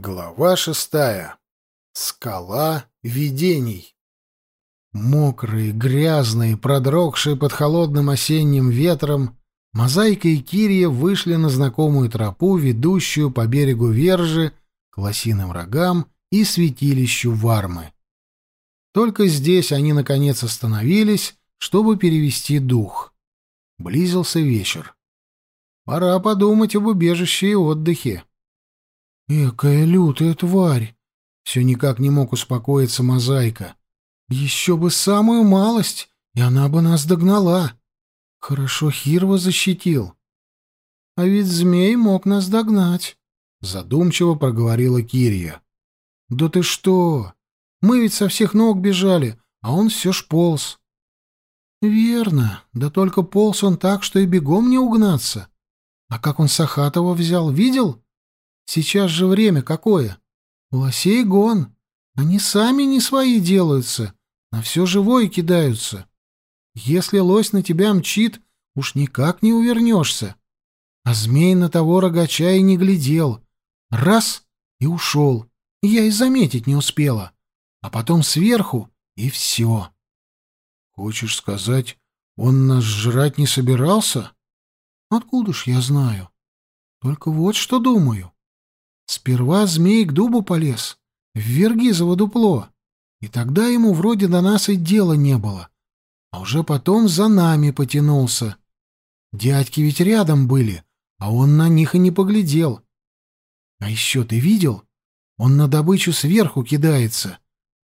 Глава шестая. Скала видений. Мокрые, грязные, продрогшие под холодным осенним ветром, Мозаика и Кирия вышли на знакомую тропу, ведущую по берегу Вержи к лосиным рогам и святилищу Вармы. Только здесь они, наконец, остановились, чтобы перевести дух. Близился вечер. Пора подумать об убежище и отдыхе. «Экая лютая тварь!» Все никак не мог успокоиться мозаика. «Еще бы самую малость, и она бы нас догнала. Хорошо Хирва защитил. А ведь змей мог нас догнать», — задумчиво проговорила Кирия. «Да ты что? Мы ведь со всех ног бежали, а он все ж полз». «Верно, да только полз он так, что и бегом не угнаться. А как он Сахатова взял, видел?» Сейчас же время какое? У лосей гон. Они сами не свои делаются, на все живое кидаются. Если лось на тебя мчит, уж никак не увернешься. А змей на того рогача и не глядел. Раз — и ушел. Я и заметить не успела. А потом сверху — и все. Хочешь сказать, он нас жрать не собирался? Откуда ж я знаю? Только вот что думаю. Сперва змей к дубу полез, в Вергизово дупло, и тогда ему вроде до нас и дела не было. А уже потом за нами потянулся. Дядьки ведь рядом были, а он на них и не поглядел. А еще ты видел? Он на добычу сверху кидается.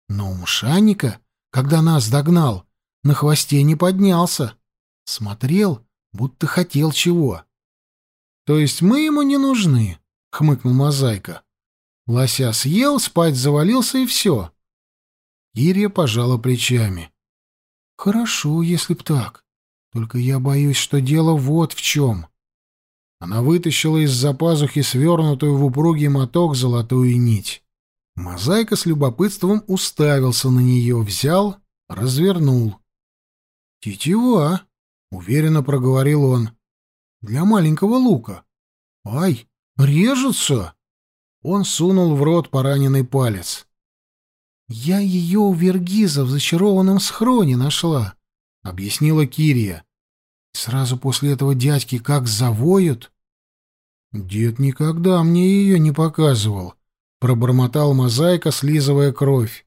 Но у мшанника, когда нас догнал, на хвосте не поднялся. Смотрел, будто хотел чего. То есть мы ему не нужны. — хмыкнул Мозаика. Лося съел, спать завалился и все. Ирия пожала плечами. «Хорошо, если б так. Только я боюсь, что дело вот в чем». Она вытащила из-за пазухи свернутую в упругий моток золотую нить. Мозаика с любопытством уставился на нее, взял, развернул. «Тетива», — уверенно проговорил он, — «для маленького лука. Ай, «Режется?» Он сунул в рот пораненный палец. «Я ее у Вергиза в зачарованном схроне нашла», — объяснила Кирия. «Сразу после этого дядьки как завоют». «Дед никогда мне ее не показывал», — пробормотал мозаика, слизывая кровь.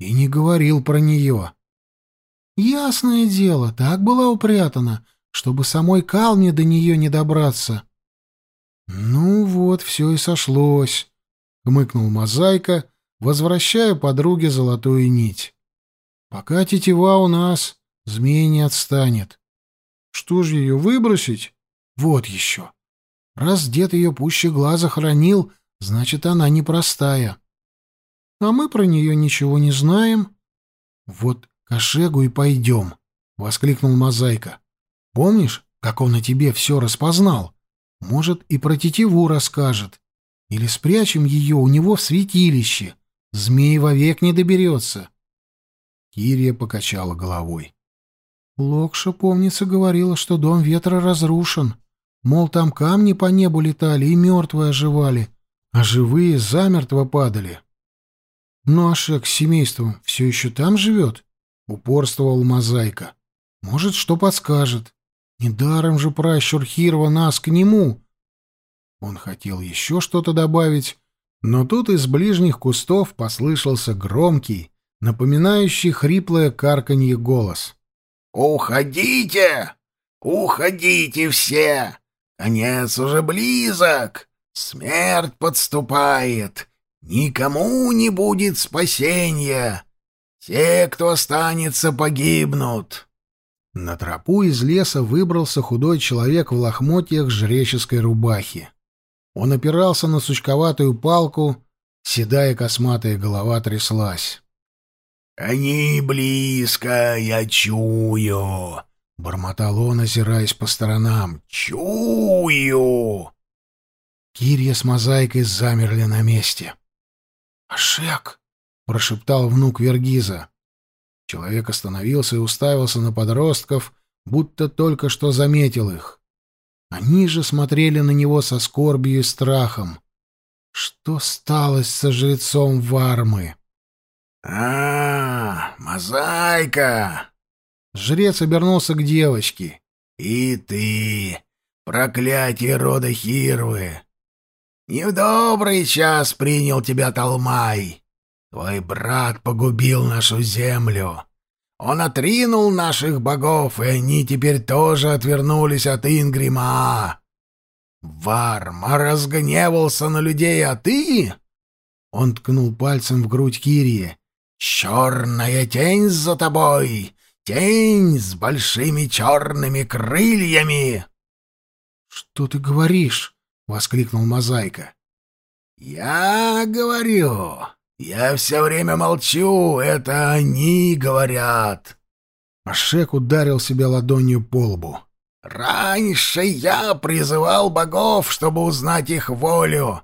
«И не говорил про нее». «Ясное дело, так была упрятана, чтобы самой Калме до нее не добраться». «Ну вот, все и сошлось», — хмыкнул Мозаика, возвращая подруге золотую нить. «Пока тетива у нас, змей не отстанет. Что же ее выбросить? Вот еще. Раз дед ее пуще глаза хранил, значит, она непростая. А мы про нее ничего не знаем. Вот к Ашегу и пойдем», — воскликнул Мозаика. «Помнишь, как он на тебе все распознал?» Может, и про тетиву расскажет. Или спрячем ее у него в святилище. Змей вовек не доберется. Кирия покачала головой. Локша, помнится, говорила, что дом ветра разрушен. Мол, там камни по небу летали и мертвые оживали, а живые замертво падали. Ну а Шек с семейством все еще там живет? Упорствовал Мозаика. Может, что подскажет. Недаром же пращур Хирва нас к нему. Он хотел еще что-то добавить, но тут из ближних кустов послышался громкий, напоминающий хриплое карканье голос. «Уходите! Уходите все! Конец уже близок! Смерть подступает! Никому не будет спасения! Те, кто останется, погибнут!» На тропу из леса выбрался худой человек в лохмотьях жреческой рубахи. Он опирался на сучковатую палку, седая косматая голова тряслась. «Они близко, я чую!» — бормотал он, озираясь по сторонам. «Чую!» Кирья с мозаикой замерли на месте. «Ашек!» — прошептал внук Вергиза. Человек остановился и уставился на подростков, будто только что заметил их. Они же смотрели на него со скорбью и страхом. Что стало со жрецом Вармы? А, мозаика! Жрец обернулся к девочке. И ты, проклятие рода Хирвы! Не в добрый час принял тебя Талмай. Твой брат погубил нашу землю. Он отринул наших богов, и они теперь тоже отвернулись от Ингрима. Варма разгневался на людей, а ты...» Он ткнул пальцем в грудь Кирии. «Черная тень за тобой! Тень с большими черными крыльями!» «Что ты говоришь?» — воскликнул Мозаика. «Я говорю. Я все время молчу. Это они говорят». Ашек ударил себя ладонью по лбу. «Раньше я призывал богов, чтобы узнать их волю,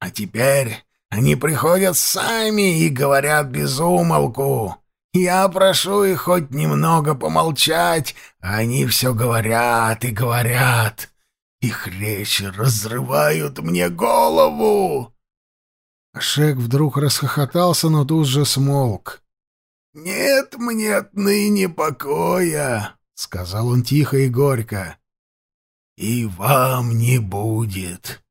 а теперь они приходят сами и говорят без умолку. Я прошу их хоть немного помолчать, а они все говорят и говорят. Их речи разрывают мне голову. Шек вдруг расхохотался, но тут же смолк. «Нет мне отныне покоя», — сказал он тихо и горько. «И вам не будет,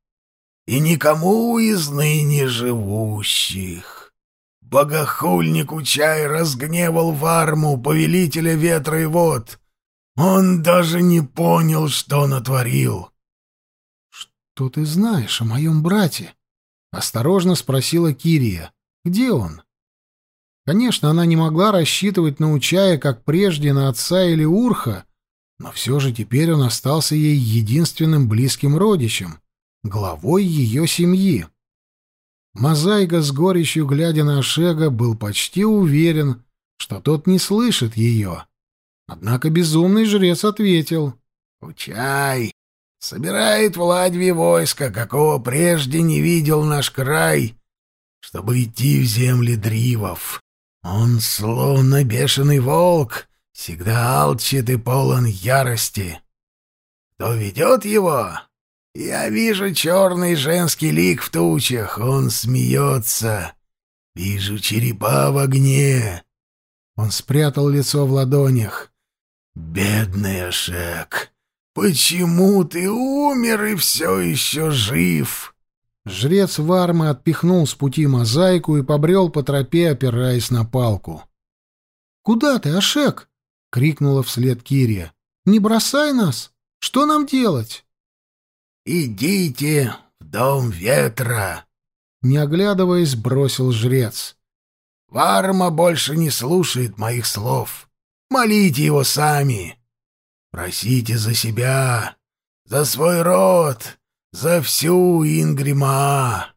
и никому из ныне живущих. Богохульник Учай разгневал Варму, повелителя ветра и вод. Он даже не понял, что натворил. «Что ты знаешь о моем брате?» — осторожно спросила Кирия. «Где он?» Конечно, она не могла рассчитывать на Учая, как прежде, на отца или Урха, но все же теперь он остался ей единственным близким родичем, главой ее семьи. Мозаика с горечью, глядя на Ашега, был почти уверен, что тот не слышит ее. Однако безумный жрец ответил. «Учай, собирает в войско, какого прежде не видел наш край, чтобы идти в земли дривов. Он словно бешеный волк, всегда алчит и полон ярости. Кто ведет его? Я вижу черный женский лик в тучах, он смеется. Вижу черепа в огне. Он спрятал лицо в ладонях. Бедный Ашек, «Почему ты умер и все еще жив?» Жрец Вармы отпихнул с пути мозаику и побрел по тропе, опираясь на палку. «Куда ты, Ашек?» — крикнула вслед Кирия. «Не бросай нас! Что нам делать?» «Идите в дом ветра!» Не оглядываясь, бросил жрец. «Варма больше не слушает моих слов. Молите его сами!» Просите за себя, за свой род, за всю Ингрима.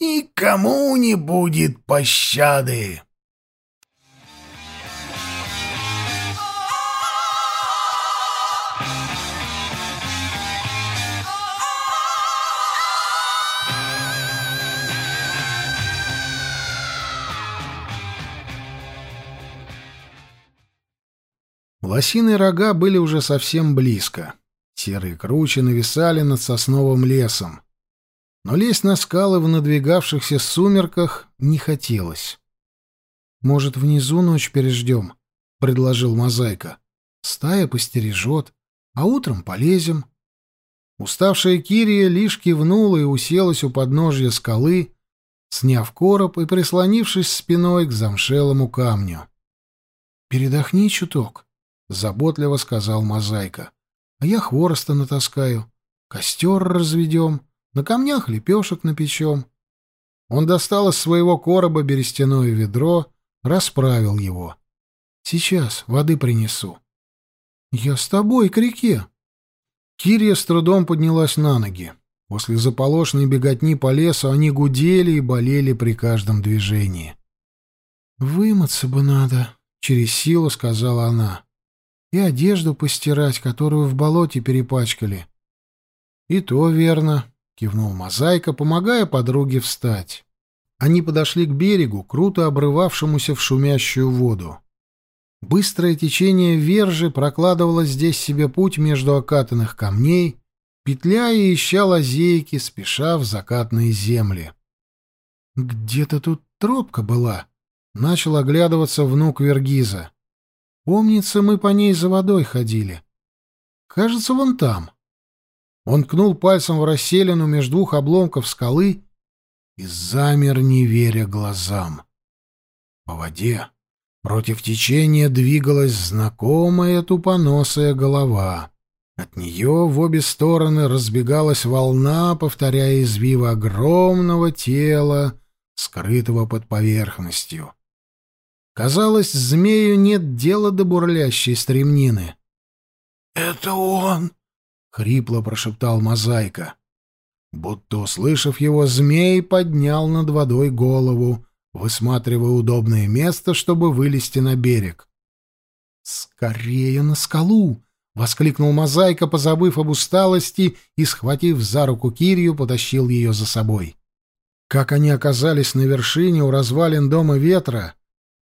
Никому не будет пощады. Лосиные рога были уже совсем близко. Серые кручи нависали над сосновым лесом. Но лезть на скалы в надвигавшихся сумерках не хотелось. «Может, внизу ночь переждем?» — предложил Мозаика. «Стая постережет, а утром полезем». Уставшая Кирия лишь кивнула и уселась у подножья скалы, сняв короб и прислонившись спиной к замшелому камню. «Передохни чуток», — заботливо сказал Мозаика. — А я хвороста натаскаю, костер разведем, на камнях лепешек напечем. Он достал из своего короба берестяное ведро, расправил его. — Сейчас воды принесу. — Я с тобой к реке. Кирия с трудом поднялась на ноги. После заполошной беготни по лесу они гудели и болели при каждом движении. «Вымыться бы надо», — через силу сказала она и одежду постирать, которую в болоте перепачкали. — И то верно, — кивнул Мозаика, помогая подруге встать. Они подошли к берегу, круто обрывавшемуся в шумящую воду. Быстрое течение вержи прокладывало здесь себе путь между окатанных камней, петляя и ища лазейки, спеша в закатные земли. Где-то тут тропка была. Начал оглядываться внук Вергиза. Помнится, мы по ней за водой ходили. Кажется, вон там. Он кнул пальцем в расселину между двух обломков скалы и замер, не веря глазам. По воде против течения двигалась знакомая тупоносая голова. От нее в обе стороны разбегалась волна, повторяя извивы огромного тела, скрытого под поверхностью. Казалось, змею нет дела до бурлящей стремнины. «Это он!» — хрипло прошептал Мозаика. Будто услышав его, змей поднял над водой голову, высматривая удобное место, чтобы вылезти на берег. «Скорее на скалу!» — воскликнул Мозаика, позабыв об усталости и, схватив за руку Кирью, потащил ее за собой. Как они оказались на вершине у развалин дома ветра,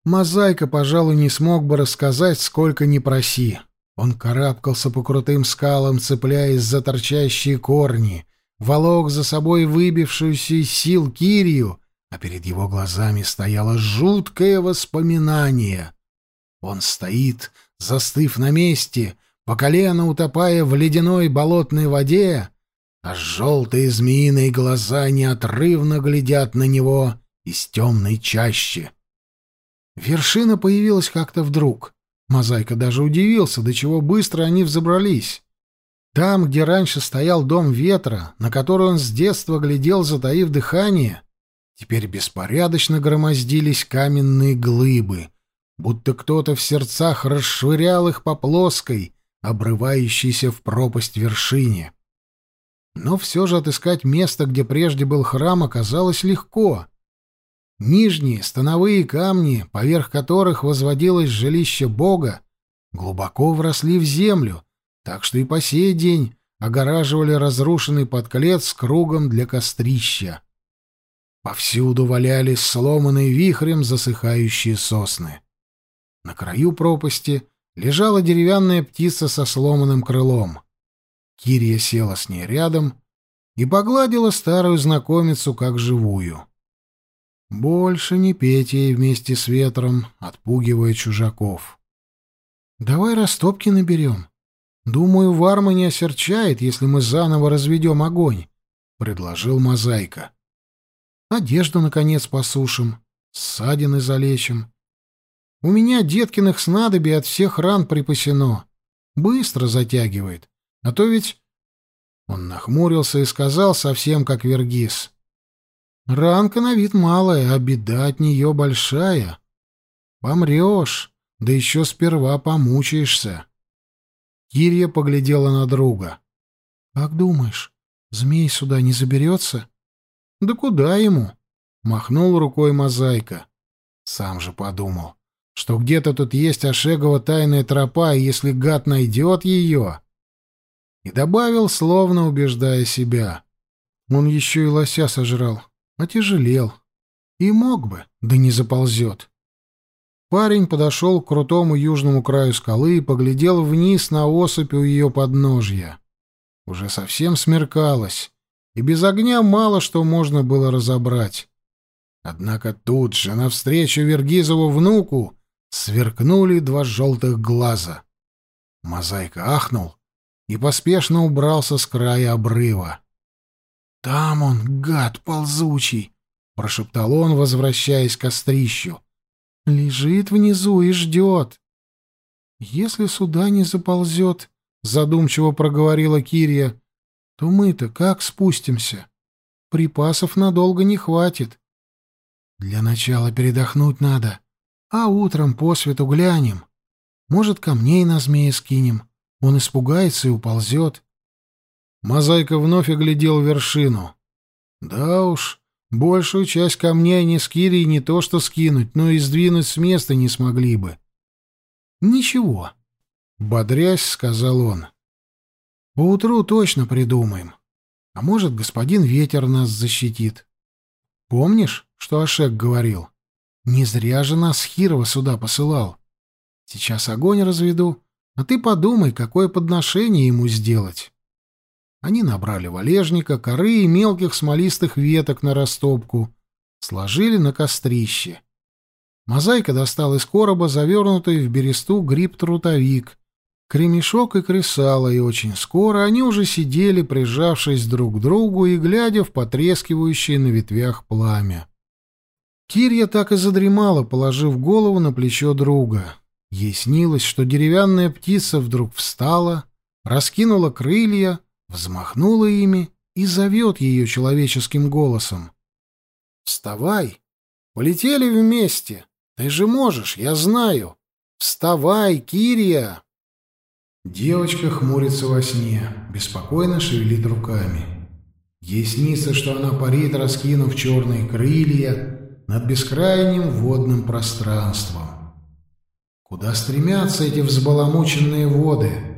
Мозаика, пожалуй, не смог бы рассказать, сколько ни проси. Он карабкался по крутым скалам, цепляясь за торчащие корни, волок за собой выбившуюся из сил Кирью, а перед его глазами стояло жуткое воспоминание. Он стоит, застыв на месте, по колено утопая в ледяной болотной воде, а желтые змеиные глаза неотрывно глядят на него из темной чащи. Вершина появилась как-то вдруг. Мозаика даже удивился, до чего быстро они взобрались. Там, где раньше стоял дом ветра, на который он с детства глядел, затаив дыхание, теперь беспорядочно громоздились каменные глыбы, будто кто-то в сердцах расшвырял их по плоской, обрывающейся в пропасть вершине. Но все же отыскать место, где прежде был храм, оказалось легко. Нижние становые камни, поверх которых возводилось жилище Бога, глубоко вросли в землю, так что и по сей день огораживали разрушенный подклет с кругом для кострища. Повсюду валялись сломанные вихрем засыхающие сосны. На краю пропасти лежала деревянная птица со сломанным крылом. Кирия села с ней рядом и погладила старую знакомицу как живую. Больше не петь ей вместе с ветром, отпугивая чужаков. Давай растопки наберем. Думаю, Варма не осерчает, если мы заново разведем огонь, — предложил Мозаика. Одежду, наконец, посушим, ссадины залечим. У меня деткиных снадобий от всех ран припасено. Быстро затягивает. А то ведь... Он нахмурился и сказал совсем как Вергис. Ранка на вид малая, а беда от нее большая. Помрешь, да еще сперва помучаешься. Кирья поглядела на друга. — Как думаешь, змей сюда не заберется? — Да куда ему? — махнул рукой мозаика. Сам же подумал, что где-то тут есть Ошегова тайная тропа, и если гад найдет ее... И добавил, словно убеждая себя. Он еще и лося сожрал. Отяжелел. И мог бы, да не заползет. Парень подошел к крутому южному краю скалы и поглядел вниз на осыпь у ее подножья. Уже совсем смеркалось, и без огня мало что можно было разобрать. Однако тут же, навстречу Вергизову внуку, сверкнули два желтых глаза. Мозаика ахнул и поспешно убрался с края обрыва. «Там он, гад ползучий!» — прошептал он, возвращаясь к кострищу. «Лежит внизу и ждет». «Если сюда не заползет», — задумчиво проговорила Кирия, — «то мы-то как спустимся? Припасов надолго не хватит. Для начала передохнуть надо, а утром по свету глянем. Может, камней на змея скинем, он испугается и уползет. Мозаика вновь оглядел вершину. Да уж, большую часть камней они с Кирией не то что скинуть, но и сдвинуть с места не смогли бы. Ничего, бодрясь, сказал он. Поутру точно придумаем. А может, господин ветер нас защитит. Помнишь, что Ашек говорил? Не зря же нас Хирова сюда посылал. Сейчас огонь разведу, а ты подумай, какое подношение ему сделать. Они набрали валежника, коры и мелких смолистых веток на растопку, сложили на кострище. Мозаика достал из короба завернутый в бересту гриб-трутовик, кремешок и кресало, и очень скоро они уже сидели, прижавшись друг к другу и глядя в потрескивающее на ветвях пламя. Кирья так и задремала, положив голову на плечо друга. Ей снилось, что деревянная птица вдруг встала, раскинула крылья, взмахнула ими и зовет ее человеческим голосом. «Вставай! Полетели вместе! Ты же можешь, я знаю! Вставай, Кирия!» Девочка хмурится во сне, беспокойно шевелит руками. Ей снится, что она парит, раскинув черные крылья над бескрайним водным пространством. Куда стремятся эти взбаламученные воды?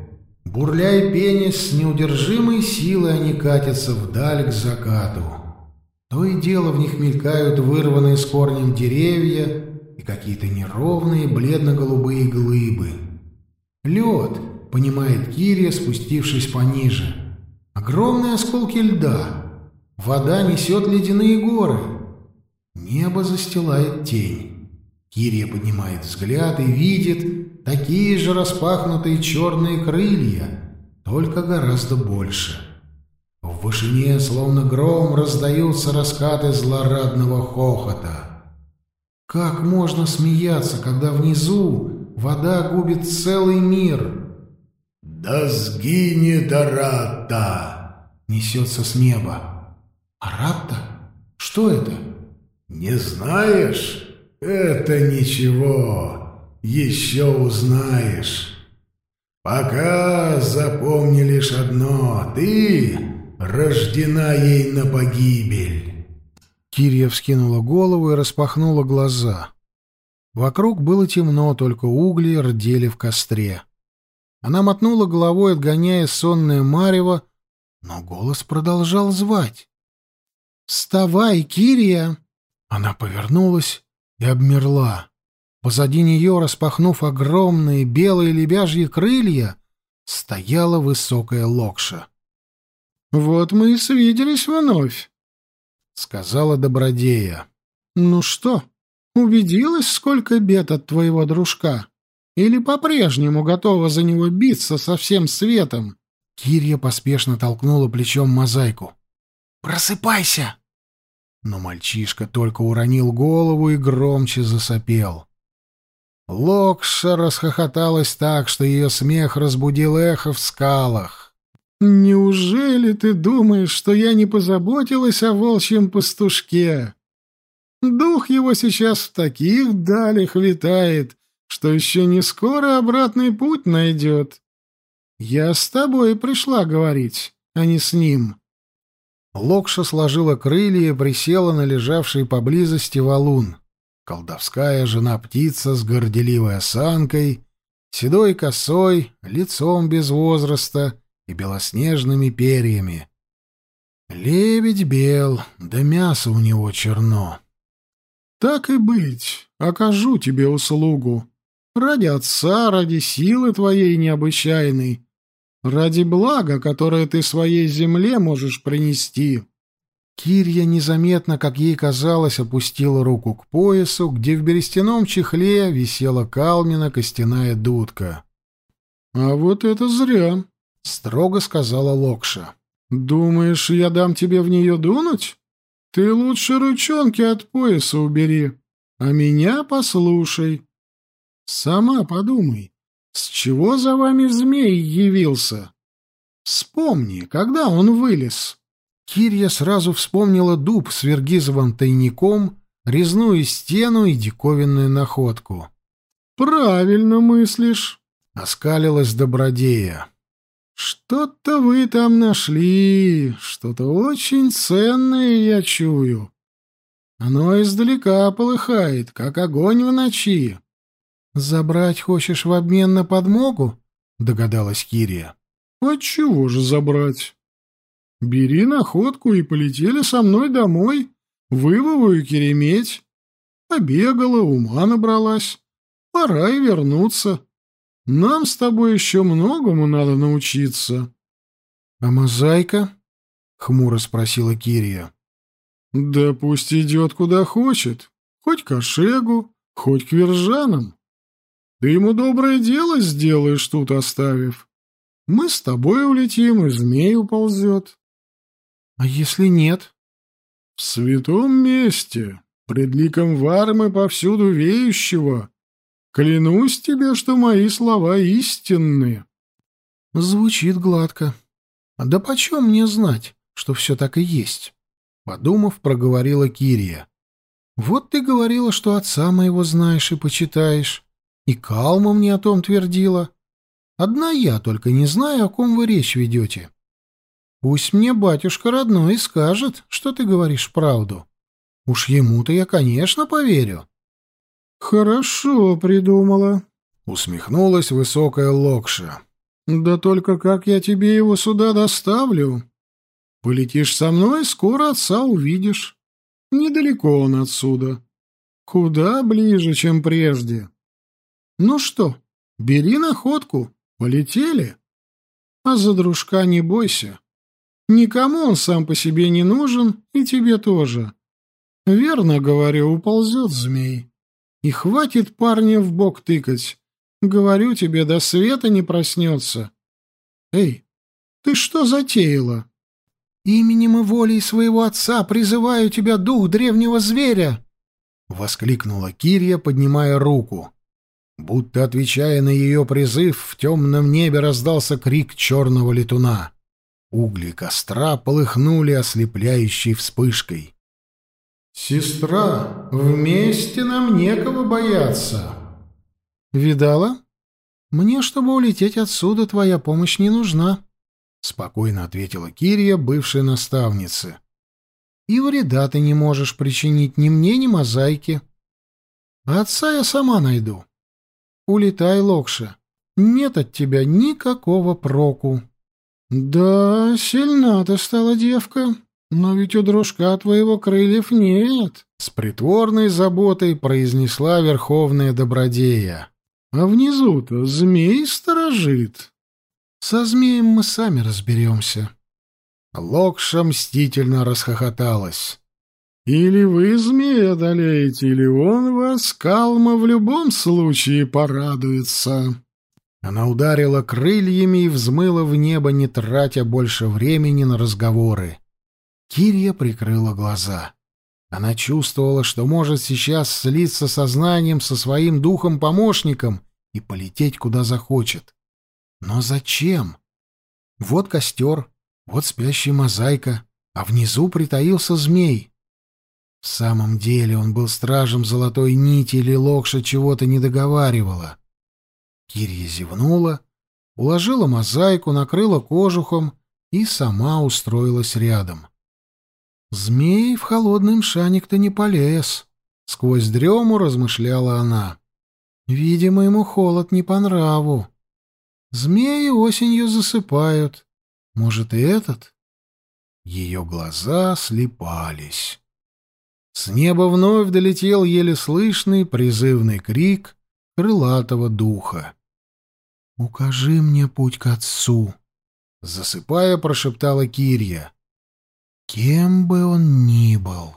Бурляя пенясь, с неудержимой силой они катятся вдаль к закату. То и дело в них мелькают вырванные с корнем деревья и какие-то неровные бледно-голубые глыбы. Лед, понимает Кирия, спустившись пониже. Огромные осколки льда. Вода несет ледяные горы. Небо застилает тень. Кирия поднимает взгляд и видит такие же распахнутые черные крылья, только гораздо больше. В вышине, словно гром, раздаются раскаты злорадного хохота. Как можно смеяться, когда внизу вода губит целый мир? «Да сгинет Аратта!» — несется с неба. «Аратта? Что это?» «Не знаешь? Это ничего. Еще узнаешь. Пока запомни лишь одно. Ты рождена ей на погибель». Кирья вскинула голову и распахнула глаза. Вокруг было темно, только угли рдели в костре. Она мотнула головой, отгоняя сонное марево, но голос продолжал звать. «Вставай, Кирия!» Она повернулась и обмерла. Позади нее, распахнув огромные белые лебяжьи крылья, стояла высокая локша. «Вот мы и свиделись вновь», — сказала Добродея. «Ну что, убедилась, сколько бед от твоего дружка?» Или по-прежнему готова за него биться со всем светом?» Кирья поспешно толкнула плечом мозаику. «Просыпайся!» Но мальчишка только уронил голову и громче засопел. Локша расхохоталась так, что ее смех разбудил эхо в скалах. «Неужели ты думаешь, что я не позаботилась о волчьем пастушке? Дух его сейчас в таких далях витает, что еще не скоро обратный путь найдет. Я с тобой пришла говорить, а не с ним. Локша сложила крылья и присела на лежавший поблизости валун. Колдовская жена-птица с горделивой осанкой, седой косой, лицом без возраста и белоснежными перьями. Лебедь бел, да мясо у него черно. «Так и быть, окажу тебе услугу», Ради отца, ради силы твоей необычайной, ради блага, которое ты своей земле можешь принести». Кирья незаметно, как ей казалось, опустила руку к поясу, где в берестяном чехле висела калмина костяная дудка. «А вот это зря», — строго сказала Локша. «Думаешь, я дам тебе в нее дунуть? Ты лучше ручонки от пояса убери, а меня послушай. Сама подумай, с чего за вами змей явился? Вспомни, когда он вылез. Кирья сразу вспомнила дуб с вергизовым тайником, резную стену и диковинную находку. «Правильно мыслишь», — оскалилась Добродея. «Что-то вы там нашли, что-то очень ценное, я чую. Оно издалека полыхает, как огонь в ночи. «Забрать хочешь в обмен на подмогу?» — догадалась Кирия. «Отчего же забрать? Бери находку и полетели со мной домой, вывовую Кереметь. Побегала, ума набралась. Пора и вернуться. Нам с тобой еще многому надо научиться». «А мозаика?» — хмуро спросила Кирия. Да пусть идет куда хочет, хоть к Ошегу, хоть к Вержанам. Ты ему доброе дело сделаешь тут оставив. Мы с тобой улетим, и змей уползет. А если нет? В святом месте, пред ликом Вармы повсюду веющего, клянусь тебе, что мои слова истинны. Звучит гладко. Да почем мне знать, что все так и есть? Подумав, проговорила Кирия. Вот ты говорила, что отца моего знаешь и почитаешь. И Калма мне о том твердила. Одна я только не знаю, о ком вы речь ведете. Пусть мне батюшка родной скажет, что ты говоришь правду. Уж ему-то я, конечно, поверю. — Хорошо придумала, — усмехнулась высокая Локша. — Да только как я тебе его сюда доставлю? Полетишь со мной, скоро отца увидишь. Недалеко он отсюда. Куда ближе, чем прежде. Ну что, бери находку, полетели. А за дружка не бойся. Никому он сам по себе не нужен, и тебе тоже. Верно говорю, уползет змей. И хватит парня в бок тыкать. Говорю тебе, до света не проснется. Эй, ты что затеяла? «Именем и волей своего отца призываю тебя, дух древнего зверя!» — воскликнула Кирия, поднимая руку. Будто отвечая на ее призыв, в темном небе раздался крик черного летуна. Угли костра полыхнули ослепляющей вспышкой. «Сестра, вместе нам некого бояться!» «Видала? Мне, чтобы улететь отсюда, твоя помощь не нужна». — спокойно ответила Кирия, бывшей наставнице. «И вреда ты не можешь причинить ни мне, ни мозаике. Отца я сама найду. Улетай, Локша. Нет от тебя никакого проку». «Да, сильна ты стала девка, но ведь у дружка твоего крыльев нет», — с притворной заботой произнесла верховная добродея. «А внизу-то змей сторожит». Со змеем мы сами разберемся. Локша мстительно расхохоталась. «Или вы змея одолеете, или он вас, Калма, в любом случае порадуется». Она ударила крыльями и взмыла в небо, не тратя больше времени на разговоры. Кирия прикрыла глаза. Она чувствовала, что может сейчас слиться сознанием со своим духом-помощником и полететь куда захочет. Но зачем? Вот костер, вот спящая мозаика, а внизу притаился змей. В самом деле он был стражем золотой нити или локша чего-то не договаривала. Кирья зевнула, уложила мозаику, накрыла кожухом и сама устроилась рядом. Змей в холодный мшаник-то не полез. Сквозь дрему размышляла она. Видимо, ему холод не по нраву. Змеи осенью засыпают. Может, и этот? Ее глаза слепались. С неба вновь долетел еле слышный призывный крик крылатого духа. «Укажи мне путь к отцу!» Засыпая, прошептала Кирья. «Кем бы он ни был!»